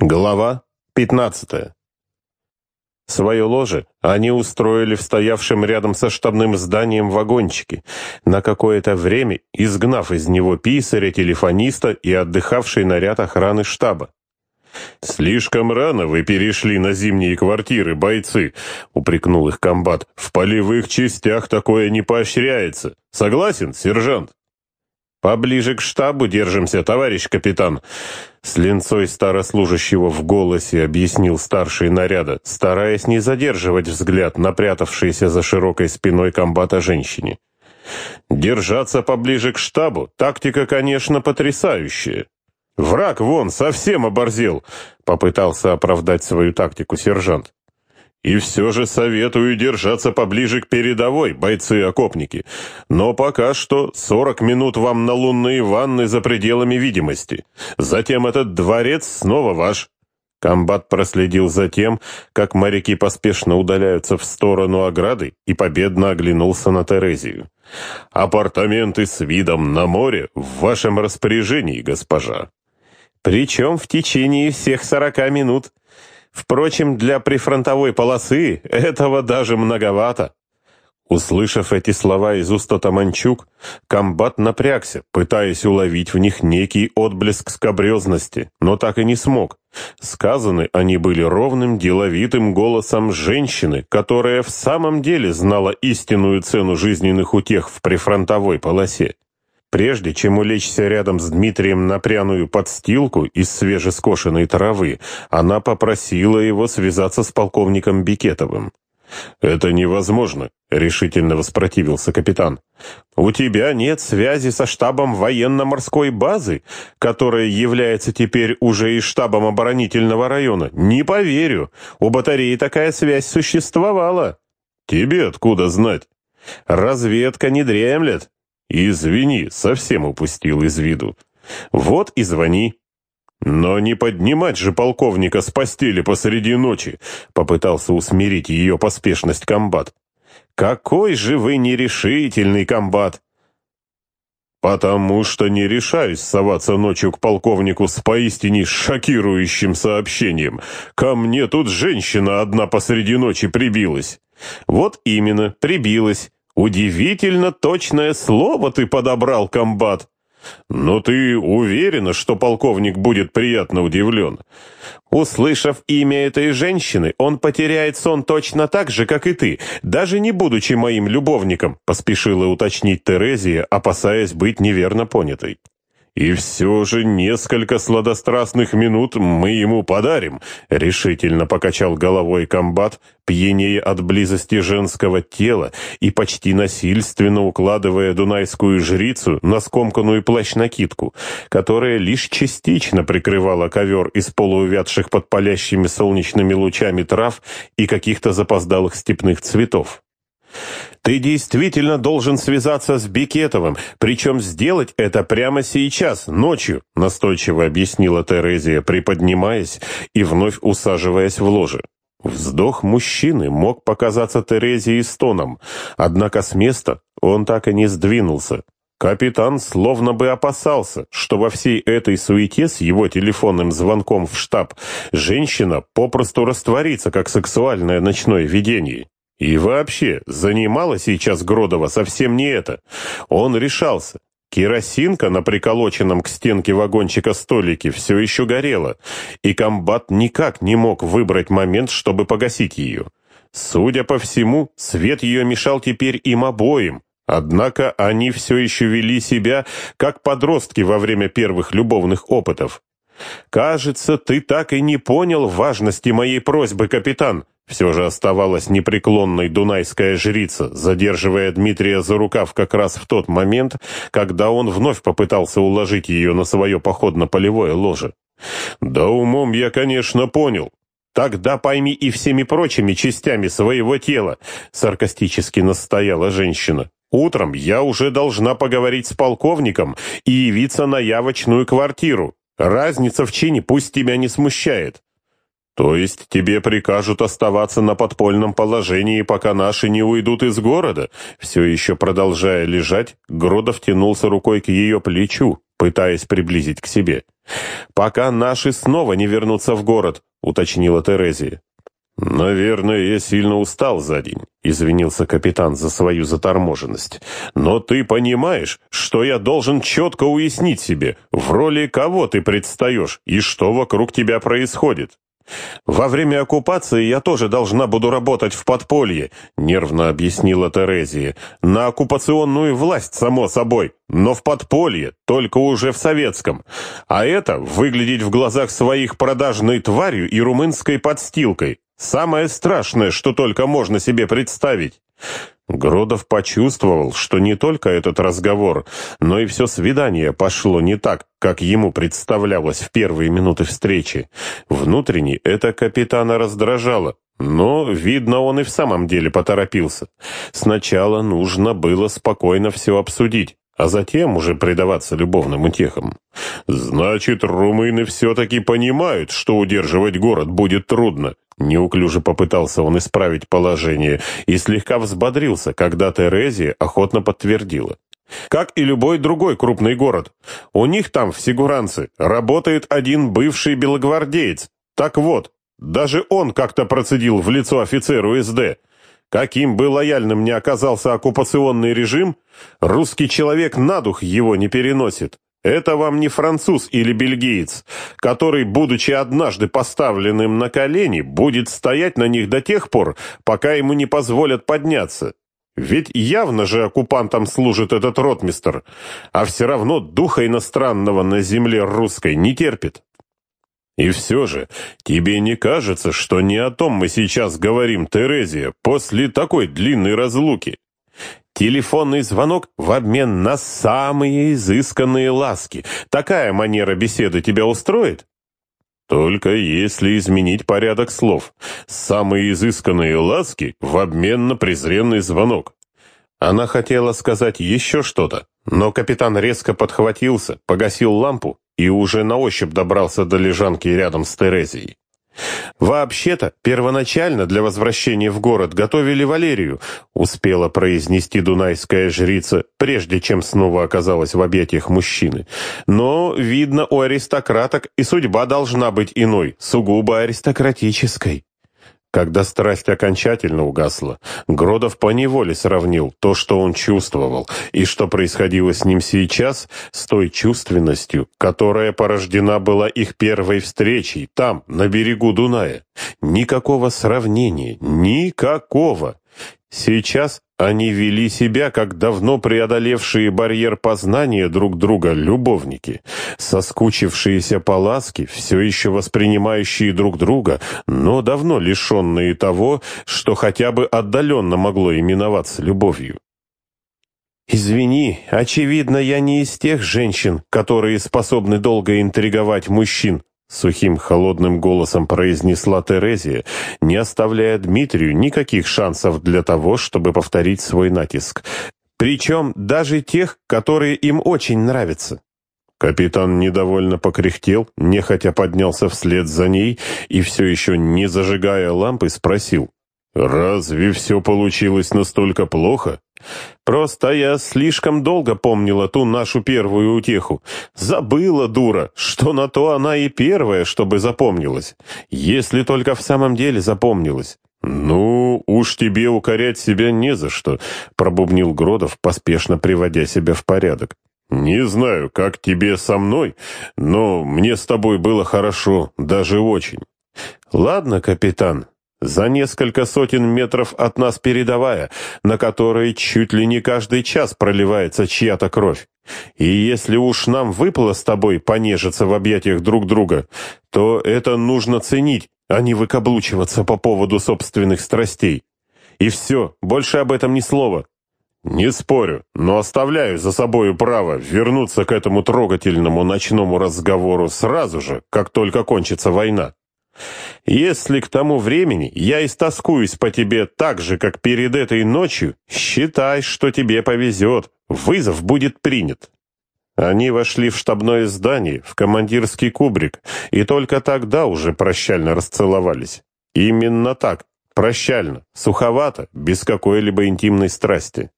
Глава 15. Свое ложе они устроили в стоявшем рядом со штабным зданием вагончике, на какое-то время изгнав из него писаря, телефониста и отдыхавший наряд охраны штаба. «Слишком рано вы перешли на зимние квартиры, бойцы», — упрекнул их комбат. «В полевых частях такое не поощряется. Согласен, сержант?» «Поближе к штабу держимся, товарищ капитан», — с линцой старослужащего в голосе объяснил старший наряда, стараясь не задерживать взгляд напрятавшейся за широкой спиной комбата женщине. «Держаться поближе к штабу — тактика, конечно, потрясающая. Враг вон совсем оборзел», — попытался оправдать свою тактику сержант. И все же советую держаться поближе к передовой, бойцы-окопники. Но пока что 40 минут вам на лунные ванны за пределами видимости. Затем этот дворец снова ваш. Комбат проследил за тем, как моряки поспешно удаляются в сторону ограды и победно оглянулся на Терезию. «Апартаменты с видом на море в вашем распоряжении, госпожа». «Причем в течение всех сорока минут», Впрочем, для прифронтовой полосы этого даже многовато. Услышав эти слова из уст Таманчук, комбат напрягся, пытаясь уловить в них некий отблеск скобрезности, но так и не смог. Сказаны они были ровным, деловитым голосом женщины, которая в самом деле знала истинную цену жизненных утех в прифронтовой полосе. Прежде чем улечься рядом с Дмитрием на пряную подстилку из свежескошенной травы, она попросила его связаться с полковником Бикетовым. «Это невозможно», — решительно воспротивился капитан. «У тебя нет связи со штабом военно-морской базы, которая является теперь уже и штабом оборонительного района? Не поверю. У батареи такая связь существовала». «Тебе откуда знать?» «Разведка не дремлет. «Извини, совсем упустил из виду. Вот и звони». «Но не поднимать же полковника с постели посреди ночи», — попытался усмирить ее поспешность комбат. «Какой же вы нерешительный комбат!» «Потому что не решаюсь соваться ночью к полковнику с поистине шокирующим сообщением. Ко мне тут женщина одна посреди ночи прибилась». «Вот именно, прибилась. «Удивительно точное слово ты подобрал, комбат!» «Но ты уверена, что полковник будет приятно удивлен?» «Услышав имя этой женщины, он потеряет сон точно так же, как и ты, даже не будучи моим любовником», поспешила уточнить Терезия, опасаясь быть неверно понятой. «И все же несколько сладострастных минут мы ему подарим», — решительно покачал головой комбат, пьянее от близости женского тела и почти насильственно укладывая дунайскую жрицу на скомканную плащ-накидку, которая лишь частично прикрывала ковер из полуувядших под палящими солнечными лучами трав и каких-то запоздалых степных цветов. Ты действительно должен связаться с Бикетовым, причем сделать это прямо сейчас, ночью, настойчиво объяснила Терезия, приподнимаясь и вновь усаживаясь в ложе. Вздох мужчины мог показаться Терезии стоном, однако с места он так и не сдвинулся. Капитан словно бы опасался, что во всей этой суете с его телефонным звонком в штаб женщина попросту растворится, как сексуальное ночное видение. И вообще, занимала сейчас Гродова совсем не это. Он решался. Керосинка на приколоченном к стенке вагончика столике все еще горела, и комбат никак не мог выбрать момент, чтобы погасить ее. Судя по всему, свет ее мешал теперь им обоим, однако они все еще вели себя, как подростки во время первых любовных опытов. «Кажется, ты так и не понял важности моей просьбы, капитан», все же оставалась непреклонной дунайская жрица, задерживая Дмитрия за рукав как раз в тот момент, когда он вновь попытался уложить ее на свое походно-полевое ложе. «Да умом я, конечно, понял. Тогда пойми и всеми прочими частями своего тела», — саркастически настояла женщина. «Утром я уже должна поговорить с полковником и явиться на явочную квартиру. Разница в чине пусть тебя не смущает. «То есть тебе прикажут оставаться на подпольном положении, пока наши не уйдут из города?» Все еще продолжая лежать, Гродов тянулся рукой к ее плечу, пытаясь приблизить к себе. «Пока наши снова не вернутся в город», — уточнила Терезия. «Наверное, я сильно устал за день», — извинился капитан за свою заторможенность. «Но ты понимаешь, что я должен четко уяснить себе, в роли кого ты предстаешь и что вокруг тебя происходит. «Во время оккупации я тоже должна буду работать в подполье», — нервно объяснила Терезия. «На оккупационную власть, само собой, но в подполье, только уже в советском. А это выглядеть в глазах своих продажной тварью и румынской подстилкой. Самое страшное, что только можно себе представить». Гродов почувствовал, что не только этот разговор, но и все свидание пошло не так, как ему представлялось в первые минуты встречи. Внутренне это капитана раздражало, но, видно, он и в самом деле поторопился. Сначала нужно было спокойно все обсудить, а затем уже предаваться любовным утехам. «Значит, румыны все-таки понимают, что удерживать город будет трудно», Неуклюже попытался он исправить положение и слегка взбодрился, когда Терезия охотно подтвердила. Как и любой другой крупный город. У них там, в Сигуранце, работает один бывший белогвардеец. Так вот, даже он как-то процедил в лицо офицеру СД. Каким бы лояльным ни оказался оккупационный режим, русский человек на дух его не переносит. Это вам не француз или бельгиец, который, будучи однажды поставленным на колени, будет стоять на них до тех пор, пока ему не позволят подняться. Ведь явно же оккупантам служит этот ротмистер, а все равно духа иностранного на земле русской не терпит. И все же, тебе не кажется, что не о том мы сейчас говорим, Терезия, после такой длинной разлуки? Телефонный звонок в обмен на самые изысканные ласки. Такая манера беседы тебя устроит? Только если изменить порядок слов. Самые изысканные ласки в обмен на презренный звонок. Она хотела сказать еще что-то, но капитан резко подхватился, погасил лампу и уже на ощупь добрался до лежанки рядом с Терезией. «Вообще-то, первоначально для возвращения в город готовили Валерию», успела произнести дунайская жрица, прежде чем снова оказалась в объятиях мужчины. «Но, видно, у аристократок и судьба должна быть иной, сугубо аристократической». Когда страсть окончательно угасла, Гродов поневоле сравнил то, что он чувствовал, и что происходило с ним сейчас, с той чувственностью, которая порождена была их первой встречей, там, на берегу Дуная. Никакого сравнения, никакого. Сейчас они вели себя, как давно преодолевшие барьер познания друг друга любовники, соскучившиеся по ласке, все еще воспринимающие друг друга, но давно лишенные того, что хотя бы отдаленно могло именоваться любовью. «Извини, очевидно, я не из тех женщин, которые способны долго интриговать мужчин», Сухим холодным голосом произнесла Терезия, не оставляя Дмитрию никаких шансов для того, чтобы повторить свой натиск. Причем даже тех, которые им очень нравятся. Капитан недовольно покряхтел, нехотя поднялся вслед за ней и все еще не зажигая лампы спросил. «Разве все получилось настолько плохо?» Просто я слишком долго помнила ту нашу первую утеху. Забыла, дура, что на то она и первая, чтобы запомнилась. Если только в самом деле запомнилась. «Ну, уж тебе укорять себя не за что», — пробубнил Гродов, поспешно приводя себя в порядок. «Не знаю, как тебе со мной, но мне с тобой было хорошо, даже очень». «Ладно, капитан, за несколько сотен метров от нас передовая, на которой чуть ли не каждый час проливается чья-то кровь. И если уж нам выпало с тобой понежиться в объятиях друг друга, то это нужно ценить, а не выкаблучиваться по поводу собственных страстей. И все, больше об этом ни слова. Не спорю, но оставляю за собою право вернуться к этому трогательному ночному разговору сразу же, как только кончится война. Если к тому времени я истоскуюсь по тебе так же, как перед этой ночью, считай, что тебе повезет, вызов будет принят». Они вошли в штабное здание, в командирский кубрик, и только тогда уже прощально расцеловались. Именно так, прощально, суховато, без какой-либо интимной страсти.